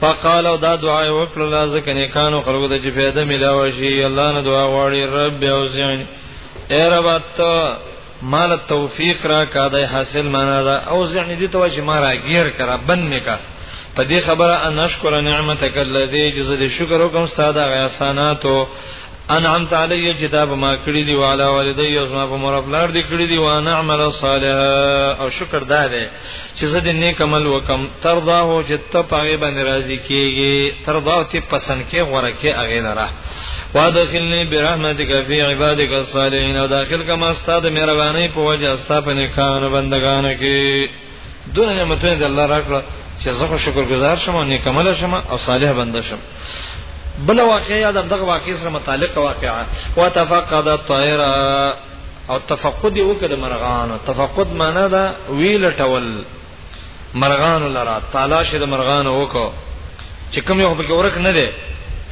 فقال او دا دعا وکړه الله زکه نه کانو خلقو ته چې فائدہ ملاوي شي الله نه دعا غواړي رب او زین اے رب ته مال توفیق را کا د حاصل معنا دا او زین دي ته چې ما را غیر کرا بن می کا په دې خبره ان اشکر نعمتک الذی جزا دې شکر وکم استاد غی احساناتو انعمت علی کتاب ما کړی دی والا والدی او ما په مور خپل دې کړی دی وانا عمل صالح او شکر دا دی چې زه د نیک عمل وکم ترضا هو چې ته پاغه باندې راضي کیږي ترضا او ته پسند کې غوړه کې اغه لره وادخلنی برحمتک فی عبادک الصالحین او داخل کما استاد مهربانی په وجه استاد په نیکانو بندگانو کې دونه نعمتونه د الله راکړه چې زه شکر گزار شم او نیک عمل شم او صالح بنده شم بل واقعیا دغه واقع سره متعلق واقعا وتفقد الطير او تفقد یو کده مرغان تفقد معنا دا ویل ټول مرغان لرا تلاش د مرغان وکړو چې کوم یو پکې ورک نه دی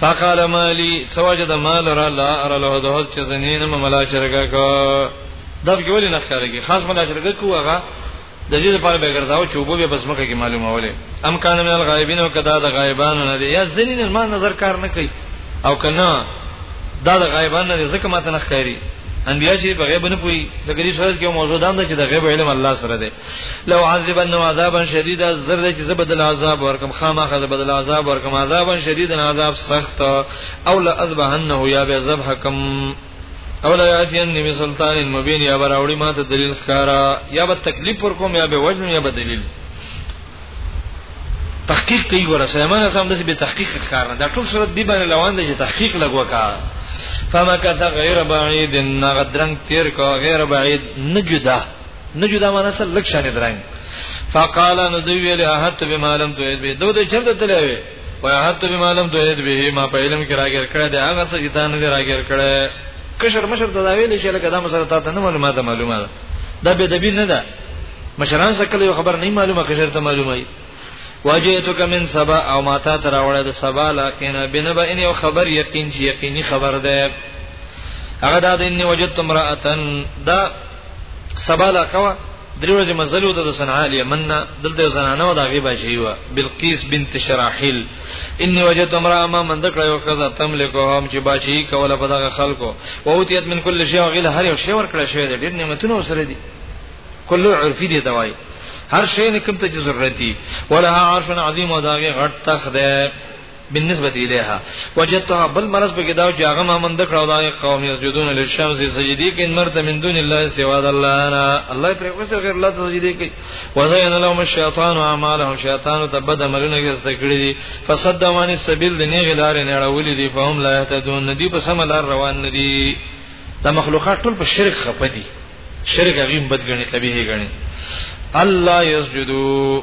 فقال مالی سواجد مال را لا ار له د هوت چې زنین مملا چرګه کو دب کې ولې نخکارږي خاص ملا چرګه کو هغه د دې لپاره به ګرځاو چې وبو به بس مکه کې معلومولې ام کان من الغایبین او کدا د غایبانو نه دی یا ځینې نه ما نظر کار نه کوي او کنه دا د غایبانو نه ځکه ماته نه ښکاری انبیا چې په غیب نه پوي د ګری سورج کې موضوع دام ده چې د غیب علم الله سره دی لو عذبن عذابا شدیدا زر دې چې زبدل عذاب ورکم خامخه زبدل عذاب ورکم عذابا شدیدا عذاب سخت او لا اذبحنه یا به ذبحکم او لا یاتین نبی سلطان مبین یا براوړي ما ته دلیل ښکارا یا به تکلیف پر کوم یا به وجن یا به دلیل تحقیق کوي ګوره سیمانه سم د به تحقیق ښکار نه دا ټول صورت دی باندې روان دی چې تحقیق لګو کا فما کث غیر بعید نغدرنګ تیر کو غیر بعید نجدا نجدا معنی سره لکشانه درنګ فقال نو دی ویل احت بما لم تهد به دوی چرته تلوي وحت بما لم تهد به ما په علم کې راګر کړه دا هغه څه چې تا نه راګر کړه کشر مشر ته دا ویل چې لکه دا مسله تاسو نه معلومات معلومه ده دا به دبی نه ده مشران څخه کله خبر نه معلومه کشر ته معلومه وي واجئتک من سبا او ما تا تراوړه د سبا لکن بنبا ان یو خبر یقین چې یقیني خبر ده هغه دا د ان وجدت امراتن دا سبا لا کوا درې ورځې مزل وته د صنعاء الیمن نه دلته زنانه و دا غي بچی و بلقیس بنت شراحیل ان وجدت امرا ما من دکړه یو کزا تملکو هم چې بچی کوله په دغه خلکو او اوتیت من کل شی غیل هر یو شی ورکړه شوی د ډیر نعمتونو سره دی کله عرفی دی توای هر شی نه کوم ته ضرورت دی ولها عرش عظیم او داغه غټ تخت ده بالنسبه الیها وجدتها بل مرز په کتاب چې هغه ما مند کړو دا قوم یسجدون للشمس سجدی کې نور ته من دون الله سوا د الله انا الله پر اوس غیر الله سجدی کې وزین لهم الشیطان اعمالهم شیطان ته بد عملونه کې استکړي دي فصدوان السبیل د نه غلار نه راولي دي فهم لا يهتدون ندی په سم لار روان ندي د مخلوقات ټول په شرک خپدي شرک غیم بدګنی طبيعي غني الله یسجدو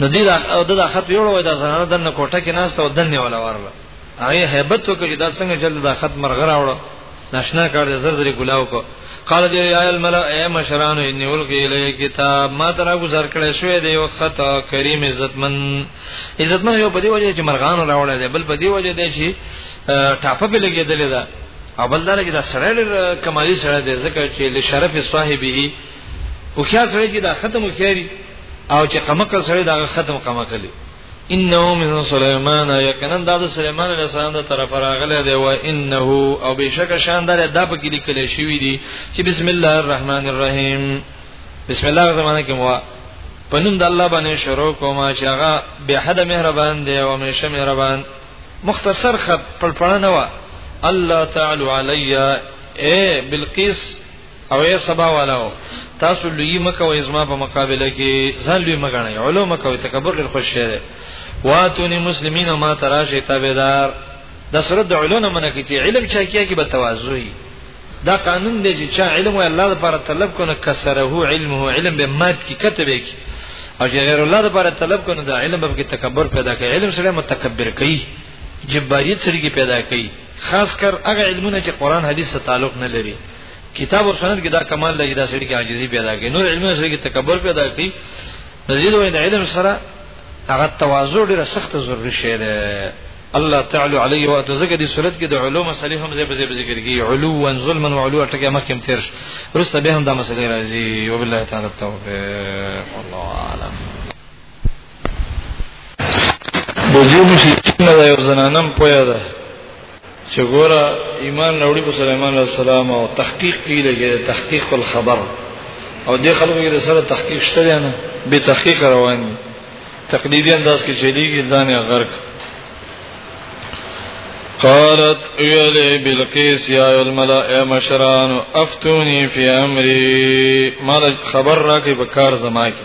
نو دې دا او دا خط یو وای دا زنانه دنه کوټه کې ناست او دنه ولا ورله هغه hebat وکړي دا څنګه جلد دا خط مرغ راوړو ناشنا کار دې زر زری ګلاو کو قال دې یا الملا اے مشران انی ولقی الی کتاب ما ترا گزار کړی شوې دې یو خط کریم عزتمن عزتمن یو په دې وجه چې مرغان راوړل دې بل په دې وجه دې چې ټاپه به لګېدلې ده او بل دا چې دا سړی کمالي سړی دی ځکه چې لشرف صاحبې او خیال سره چې دا ختم وکړي او چې قمقل سره دا ختم قمقل انه من سليمان یقینا دا د سليمان عليه السلام د طرف راغله دی و انه او بشک شاندار دا په کې لیکل شوی دی چې بسم الله الرحمن الرحیم بسم الله زمانه کې مو پنوم د الله باندې شروع کوم چې هغه به حد مهربان دی او همیشه مهربان مختصر خط پړپړنه وا الله تعالی علی اے بلقیس او ای سبا والاو تاسو لوی مکوې زما په مقابله کې ځان لوی مګنئ علوم کوي تکبر ډیر خوش شه واتونی مسلمین ما تراشه تابعدار د سره د علوم منه کې چې علم چا کیږي کې به توازوي دا قانون دی چې چا علم او الله لپاره طلب کنه کسره علمه علم به مات کی کتبه کی او چې غیر الله لپاره طلب کنه دا علم به تکبر پیدا کوي علم سره متکبر کوي جباریت سره پیدا کوي خاص کر هغه علمونه چې قران حدیث سره تعلق نه لري کتاب او سنت کې دا کمال دی دا سړي کې عاجزي پیدا کوي نور علمونه سړي کې تکبر پیدا کوي نزيد وې د علم سره هغه تواضع ډیره سخت ضروري شی ده الله تعالی علی او تزګه دي صورت کې د علوم مسلې هم زې بزې بزې کېږي علو و ظلما و علو ټکه مخکې هم تیر ورسته به هم دا مسلې راځي وبالله تعالی التوفیق والله اعلم د دې مشرکین نه یو زنانم پوهه ده چې ګوره ایمان راوړي په سليمان عليه السلام او تحقیق کیږي تحقیق الخبر او دې خلکو کې سره تحقیق شته نه به تحقیق روان دي تقلیدي انداز کې چلیږي ځان یې غرق قالت ویلی بلقیس یا الملائ مشران افتونی فی امری مال خبر را کې بکار زما کې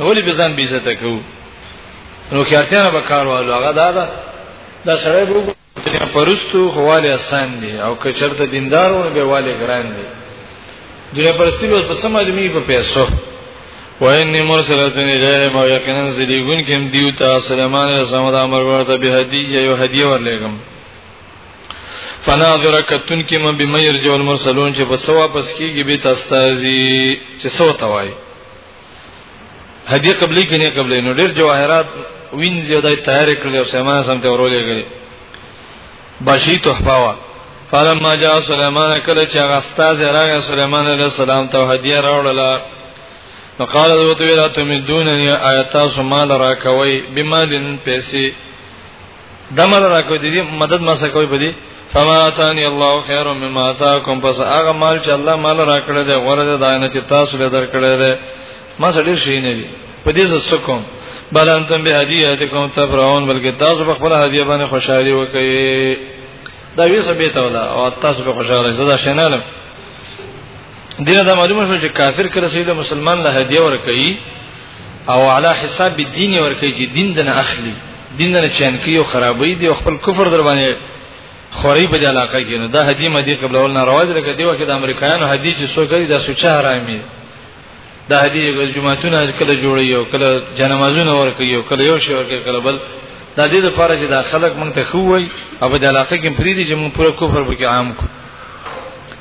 ولې به ځان بي عزت کوو نو کارتیانه به کار والو هغه دا ده دا سره به پرستو خواله آسان دي او که چرته دیندارو به والي ګران دي دنیا پرستی به په سم ادمي په پیسو وان مرسلتن الیه ما یقینا زلیګون کم دیو تا سليمان علیه السلام د امر ورته به هدیه یو هدیه ورلېګم فناظر کتن کې من بمیر جو المرسلون چې په سوا پس کېږي به تاسو تازي چې سو توای هدي قبلي کې نه قبلي نو ډېر جواهرات وین زیاده تیار کړل او سما سم ته ورولې کړی بشی تحفه وا فلما جاء سليمان کله چې هغه استاد راغی سليمان عليه السلام ته هدیه راوړله نو قال ذو تو ویلا تم دوننی آیات سمال را کوي بمالن پیسې دمر را کوي دي مدد ما سکوي بدی فما اتاني الله خير مما اتاكم پس هغه مال چې الله مال را کړی دی غره دی داینه چې تاسو له در کړی دی ما سړي شي نه دي په دې څه کوم بل انتم به هدیه کوم تفرعون بلکې تاسو په خپل هدیه باندې خوشحالي وکړي دا وی سبه ته ولا او تاسو به خوشاله زړه شنالم دینه دا معلومه شو چې کافر کله سید مسلمان له هدیه ور کوي او علی حساب الدین ورکه چې دین دنه اخلي دین دنه چین کوي او خرابوي دی خپل کفر در باندې خوري په علاقه کې نو دا هدی مدی قبل اول نه رواج لري دی وکړه د امریکایانو هدی چې څو کوي دا سوچه حرامي دا هدی جمعهتون از کله جوړي او کله جنمازونه ور کوي او کله یو شی ور کوي کله بل دا دې لپاره چې دا خلک مونږ ته خووي او په علاقه کې پریدي چې مونږ پوره کفر به کې عام کو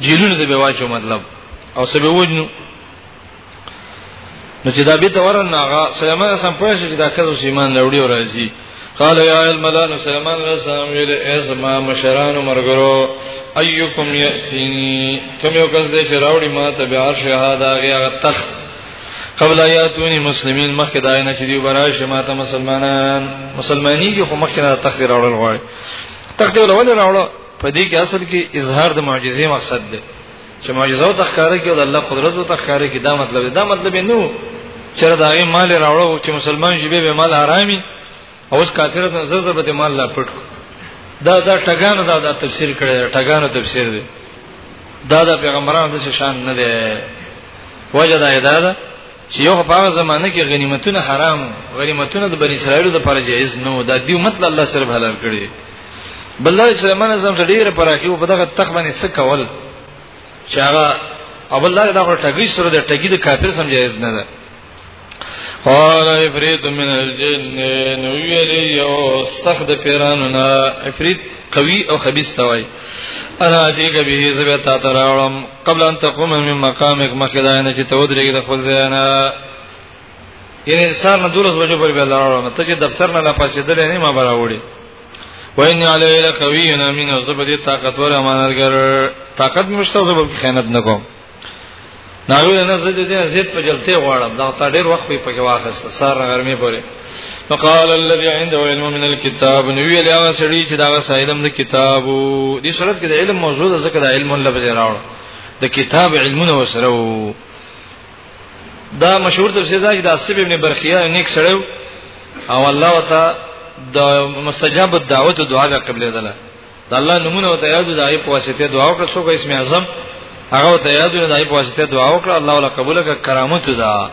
جیلونه ته به واچو مطلب او سبه وجنو نو چې دا به تورن هغه سليمان سم پوه شي چې دا کله ایمان راوړي او راځي قال یا الملان سليمان رسام ویل از ما مشران مرګرو ايکم یاتینی کوم یو کس دې چې راوړي ما ته به عرش هدا هغه تخت قبل آیاتونی مسلمین مخکې دا نه چې دی براش ما ته مسلمانان مسلمانۍ کې خو مخکې نه تخت راوړل غواړي تخت ولول راوړل په دې کې اصل کې اظهار د معجزې مقصد دی چې معجزه او تخکاره کې د الله قدرت او تخکاره کې دا مطلب دی دا مطلب نه و چې دا یې مال راوړو چې مسلمان شي به مال حرامي او اوس کافر ته زړه به مال لا پټ دا دا ټګانو دا, دا تفسیر کړی ټګانو تفسیر دی دا د پیغمبرانو د شان نه دی وجه دا دا چې یو په هغه زمانه کې غنیمتونه حرام غنیمتونه د بنی اسرائیل د پر جایز نو دا دیو مطلب الله صرف حلال کړی بل دا چې من زم ته ډیره پراخي په دغه تخ باندې څه کول چې هغه او بل دا دغه ټګي سره د ټګي د کافر سم جایز نه ده قال افريت من الجن نو ویلی یو سخت پیرانو نه افريت قوی او خبيث ته وای انا اتیک به زبه تا تراړم قبل ان تقوم من مقامک مخداینه چې ته ودرېږي د خپل ځای نه یعنی انسان نه دولس بجو پر بیا لاړم ته چې دفتر نه لا پاسې دلې نه ما براوړي وین علی لقوی امین او زبدی طاقتور امانتګر طاقت مشته زبر خیانت نکوم ناوی نه زه دې زیات په جلته غواړم دا تا ډیر وخت په کې واخیست سار غرمه پورې فقال الذي عنده علم من الكتاب نو ویل هغه سړي چې دا سایدم د کتابو دې صورت کې د علم موضوع ده ځکه د علم لفظ راوړ د کتاب علمونه وسره دا مشهور تفسیر دا چې د اسب ابن برخیه نیک سړی او الله وتا د مستجاب الدعوت دعا قبل زله د الله نمونه او ته یادو د ای په واسطه دعا وکړه څوک اسم اعظم هغه ته یادو د ای په واسطه دعا وکړه الله ولا قبول کړه کرامت ده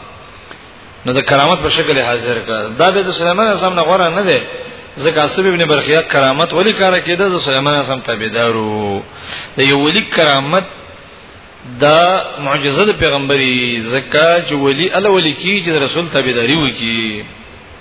نو د کرامت په شکل حاضر کړه دا به د سليمان اعظم نه غوړه نه ده ځکه اسب ابن برخیا کرامت ولی کار کېده د سليمان اعظم تابعدارو د یو ولی کرامت دا معجزه د پیغمبري زکه چې ولی ال ولی کی چې رسول تابعداري وکي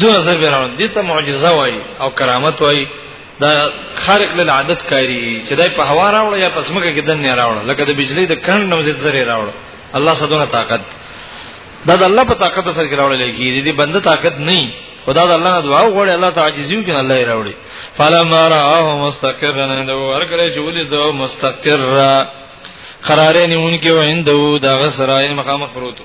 دو نظر به راوړل دي ته معجزه وای او کرامت وای دا خارق للعادت کاری چې دای په هوا راوړل یا پس مګه کې دنه راوړل لکه د بجلی د کڼ نمزید زری راوړل الله سدونه طاقت دا د الله په طاقت سره کې راوړل کیږي دې بنده طاقت نه خدا د الله نه دعا وغوړي الله تعجزي وکړي الله یې راوړي فلما راه مستقرا عنده ورکړي چې ولې دا مستقر قرارې نیونکي و عنده دا غسرای مخامخ پروتو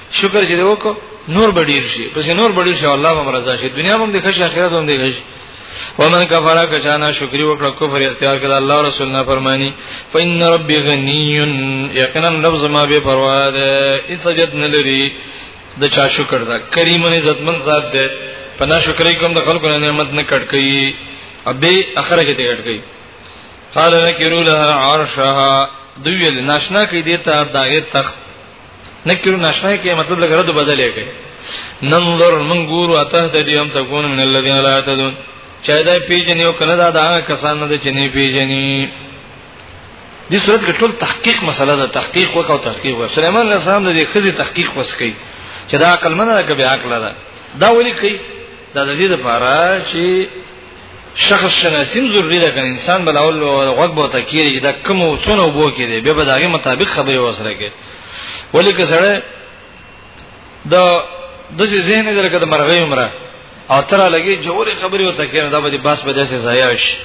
شکر چې وکړو نور بډیر شي پس نور بډیر شي الله به مرزا شي دنیا هم د خش اخرت هم د خش ومن کفر کچانا شکری وکړه کفر اختیار کړه الله رسول نه فرمانی فإن ربي غني یقینا لفظ ما به پروا ده اسجد نلری د چا شکر دا کریم عزتمن ذات ده پنا شکرې کوم د خلکو نعمت نه کټ کړي ابي اخره کې ته کټ کړي قال نکرو لها عرشها دوی ناشنا کې دیتا داغه تخت نکرو نشای کې مطلب لګره د بدلې کې ننظر من ګورو اته د دې هم تكون من الذين لا يهتدون چا دا پیژنې او کنه دا دا کسان نه چې نه پیژنې دې صورت کې ټول تحقیق مسله ده تحقیق وکاو تحقیق وکاو سليمان عليه السلام د دې خزي تحقیق وسکي چې دا عقل منه ده که بیا عقل ده دا ولي کوي دا د دې لپاره چې شخص شناسیم ضروری ده کنه انسان بل اول غوږ بو تکیری دا کوم وڅونه بو کې دی به دغه مطابق خبرې وسره کې ولی که سره دا د ذهن درکه د مرغې عمره او تر لګي جوړې خبرې وته کېنه دا به د باس په داسې ضایع شي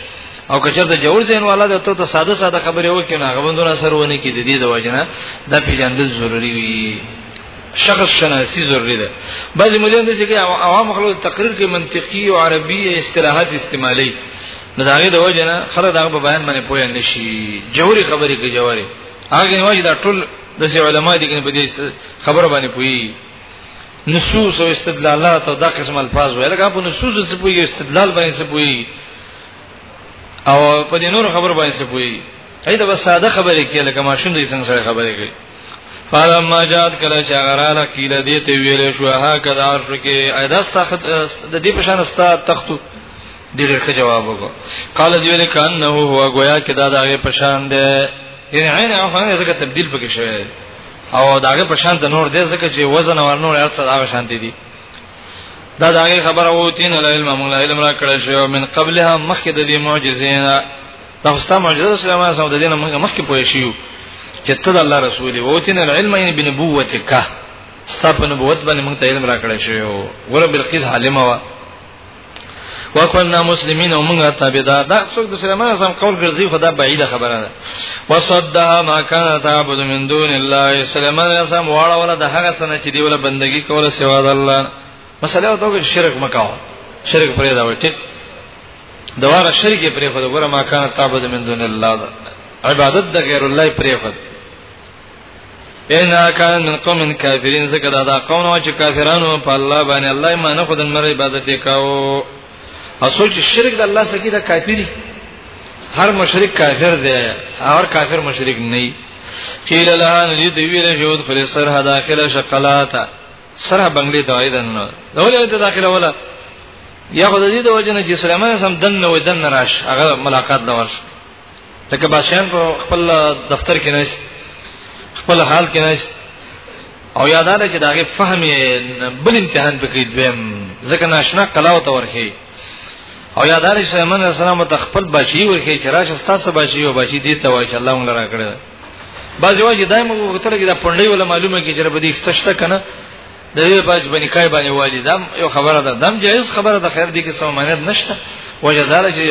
او کچر د جوړ ذهن والا د ته ساده ساده خبرې وکړي نه غوندونه سرونه کې د دې د وجنه د پیژندل ضروری وي شخص شناسی ضروری ده بعض مولان دي چې عوام خلک تقریر کې منطقي او عربي اصطلاحات استعمالي نو دا غي د وجه نه خلک دا په بیان باندې پوه نه شي جوړي خبرې کې جوړي هغه نه وجه دا ټول د علماء دي کې په دې خبره باندې پوي نصوص او استدلالات او دا قسم الفاظ ویل هغه په نصوص څه پوي استدلال باندې څه پوي او په دې نور خبر باندې څه پوي اې دا بس ساده خبرې کې لکه ماشوم دې څنګه سره خبرې کوي فلما جات کله چې غراله کیله دې ته ویل شو ها کدا عرش کې ادا تخت د دې پشان ستا تختو دې ډېر جواب وکړه قال دی ویل کانه هو گویا کې دا دغه پشان دی یعنی عین افغان ځکه تبديل پکې شوی او داغه پشان د نور دې ځکه چې وزن او نور هر څه هغه شان دي دا داغه خبره وو تین علم مولا علم را کړی شو من قبلها مخکې د دې معجزینا دا خو ستاسو معجزه صلی الله علیه وسلم د دینه موږ مخکې پوه شو چې ته د الله رسول دی او تین العلم یعنی بنبوتک ستاسو په نبوت باندې موږ ته علم راکړی شوی او ور بلقیس عالمه وا وکنا مسلمین او موږ تابعدار دا څوک د سليمان اعظم قول ګرځي خدا بعیده خبره ده وصدها ما كان تعبد من دون الله سليمان اعظم واړه ولا د هغه سنه چې دی ولا بندگی کوله سوا د الله مسله او ته شرک مکاو شرک پرې دا وي ټیک دواره شرک پرې خو ګوره ما کان تعبد من دون الله عبادت د غیر الله پرې خو ان کان من قوم کافرین زکه دا, دا قوم چې کافرانو په الله باندې الله ایمان خو د مر عبادت وکاو او سوچ شرک د الله سکی دا کافری هر مشرک کافر دی هر کافر مشرک نه قیل لها نجد ویل شود خلی سرها داخل شقلاتا سره بنگلې ته وای دنه دا ولې ته داخله ولا یا خو د دې د وجنه چې سليمان سم دنه وې دنه راش هغه ملاقات دا ورش لکه باسیان په خپل دفتر کې نشته خپل حال کې نشته او یاداله چې داغه فهم بل امتحان پکې دویم ځکه ناشنا کلاو ته ورخی او یادار سليمان السلام ته خپل بچي ورکه چې راشه ستاسو بچي او بچي دي ته وای چې الله موږ را کړی باز یو چې دایمه وغوښتل چې دا پندې ولا معلومه کې جره بدی ستشته کنه د دې باج باندې کای باندې والی دا یو خبره ده دم جایز خبره ده خیر دي کې سم معنی نشته وجدار چې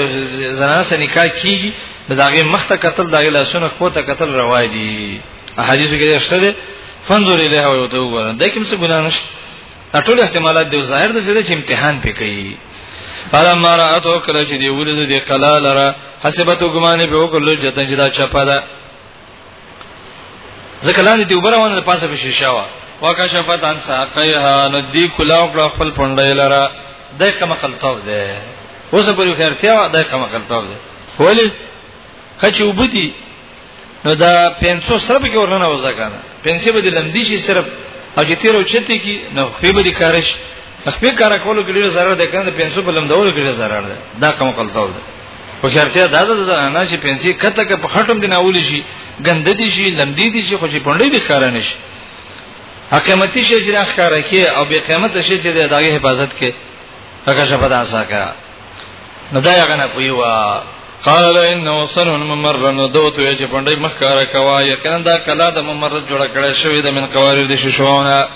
زنانه سره نکاح کیږي د داغه مخته قتل داغه لاسونه کوته قتل روای دي احادیث کې شته فنظر الیه او ته وګوره دا کوم څه ګناه نشته دا ټول احتمالات دی ظاهر د څه چې امتحان پې کوي فلما راتو کله چې دی ولید دی کلا لرا حسبتو ګمان به وکړل چې تنګ دا چپا ده ځکه لاندې دی وبرونه د پاسه په شیشه وا وکشفت عن ساقيها ندی کلا او خپل پندای لرا دای کوم خلطاو ده اوس په خیر ته دای کوم خلطاو ده ولی خچ وبدي نو دا پنسو سره به ورننه وځه کنه پنسي به لمدي شي صرف او چې تیر او چتی کی نو خپې به کارش خپې کار کولو کې ډیر ضرر ده کنه پنسو په لمدولو کې ډیر ضرر ده دا کوم کلتور ده خو شرطیا دا ده زنانه چې پنسي کته کې په خټم دی ناول شي ګنده دي شي لمدي دي شي خو چې پندې به کار نه شي حکمتي شي چې راخاره کې او به قیمت شي چې دغه حفاظت کې هغه شپه دا ساکه نو دا یې غنه پویوا قال انه سن ممر نو دوت وی چې پندې مخکاره کوا یقینا دا کلا د ممر جوړ کړی شوی د من قواریر د ششونه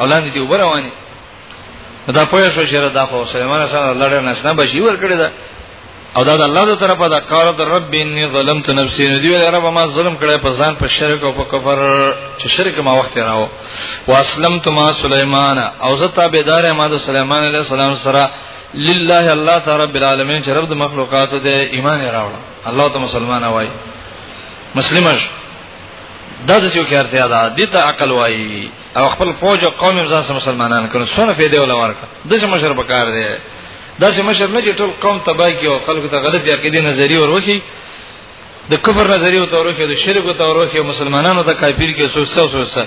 اولان دي وبروانی دا پوه شو چې دا خو سليمان سره لړ نه شنه بشي ور کړی دا او دا د الله تر طرفه دا قال در رب اني ظلمت نفسي نو دی ویل رب ما ظلم کړی په ځان په شرک او په کفر چې شرک ما وخت راو واسلمت ما سليمان او زه تابعدار ما د سليمان عليه السلام سره لله الله تعالی رب العالمین چې رب د مخلوقاتو دی ایمان راوړ الله ته مسلمان وای مسلمان شو دا د یو کارته ادا د ته عقل وای او خپل فوج او قوم هم ځان مسلمانان کړو څونه فائدې ولا ورکړه د څه مشر پکار دی دا چې مشر نه چې ټول قوم تباہ کی او خلکو ته غلط عقیده نظری وروخي د کفر نظری او توروخي د شرک او توروخي مسلمانانو ته کافر کې سوسه سوسه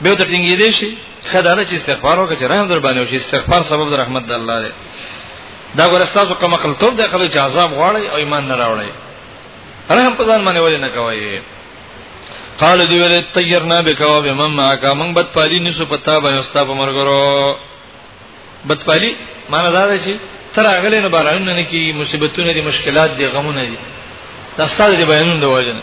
به تر ټینګې دي شي خدای چې استغفار وکړي چې رحم در باندې وشي استغفار سبب د رحمت د الله دی دا ورستاسو کوم عقل توب دی خلک چې عذاب غواړي او ایمان نه راوړي رحم په ځان باندې ولې نه کوي قال دی ول طیرنا بک و بمن معك من بد پالی نسو پتا باندې استا په مرګرو بد پالی معنا دا دی چې تر اغلې نه بارونه نه کی مصیبتونه دي مشکلات دي غمونه دي دا ستاسو دی بیانونه دی وژنه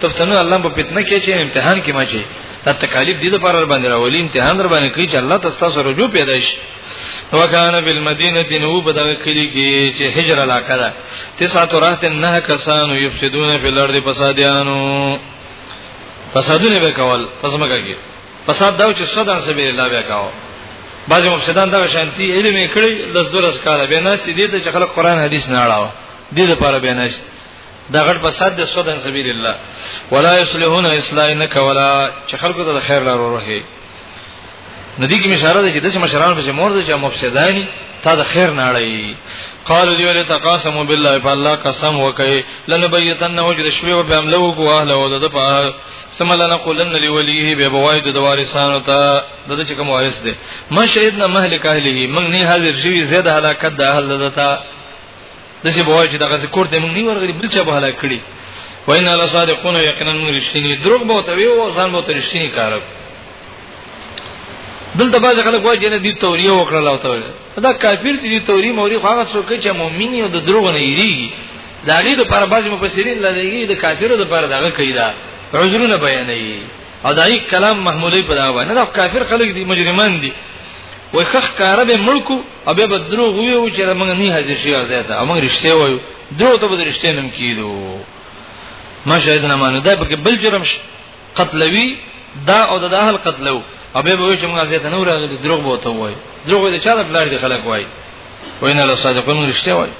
تفتنو الله په فتنه کې چې امتحان کې مچي دا تکالیف دي د پر باندې راولي امتحان در باندې کوي چې الله تاسو رجوع پیدا شي وکانه بالمدینه نو په دغه کلی کې چې هجر علاقه ده تسعه راست نه کسانو یفسدون فی الارض فسادیانو فسادونه به کول پس مګه کې فساد دا چې صدان سبیل الله بیا کاو بعضی مفسدان دا شانتی علم یې کړی لس دولس کاله به ناست دي ته چې خلک قران حدیث نه اړاوه دې لپاره به ناست دا غټ فساد د سودن سبیل الله ولا یصلحون اصلاح نه کولا چې خلکو ته د خیر لار وروهي ندی کی مشاره ده چې دغه مشران په مور ده چې مفسدانی تا د خیر نه اړي قالو دی ولې تقاسم بالله په الله قسم وکي لنبیتن وجد شوی او به عملو کو اهل او د په ثم لنقولن لوليه به بواید د وارثانو ته د چې کوم وارث دی ما شهیدنا مهلک اهله من نه حاضر شوی زید هلاکت د اهل دته دسی به وای چې دغه ذکر ته موږ نه ورغلی بل چا به هلاک کړي وینا لا صادقون یقینا موږ رښتینی دروغ به ته وی او ځان به ته رښتینی کار دلته باز خلک وای چې نه دی توریه وکړه لا ته دا کافر دی توریه موري خو هغه څوک چې مؤمن یو د دروغ نه یریږي دا غي د پر باز مفسرین لږی د کافرو د پر دغه کیدا عذرونه بیانوي او دا یي کلام محمودی په دا وای نه دا کافر خلک دي مجرمان دي وای خخ کار به ملکو او به بدرو غوي و چې موږ نه حاضر شي زیاته موږ رښتیا وایو درو ته به رښتیا نم کیدو ما شاید نه مانو دا به بل جرم شي قتلوي دا او د اهل قتلو او به به چې موږ زیاته نه راغلي دروغ به وته وایي دروغ به چا د بلار دي خلک وایي وینا له صادقون رښتیا وایي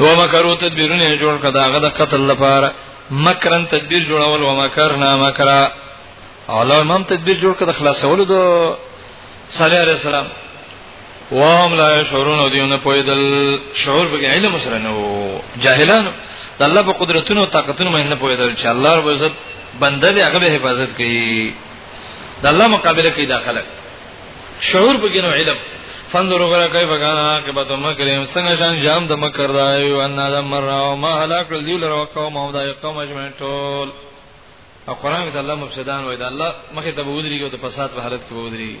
هو مکرو تدبیرونه جوړ کړه داغه د قتل لپاره مکرن تدبیر جوړول و مکرنا مکرا الله امام تدبیر جوړ کړ د خلاصولو د صالح علیه السلام وهم لا شعورون دیونه پویدل شعور به علم سره نو جاهلان د الله په قدرتونو او طاقتونو باندې نه پویدل چې الله رب عزت بنده دی هغه به حفاظت کوي د الله مقابله کوي دا خلک شعور به ګنو علم فنظر غره کیف کان عاقبت مکرهم څنګه شان جام د مکر دایو ان ادم مر او ما هلاک ذل رو قوم او دای قوم اجمعین ټول او قران کې الله مفسدان وای دا الله مخه ته ودرېږي او د فساد په حالت کې ودرېږي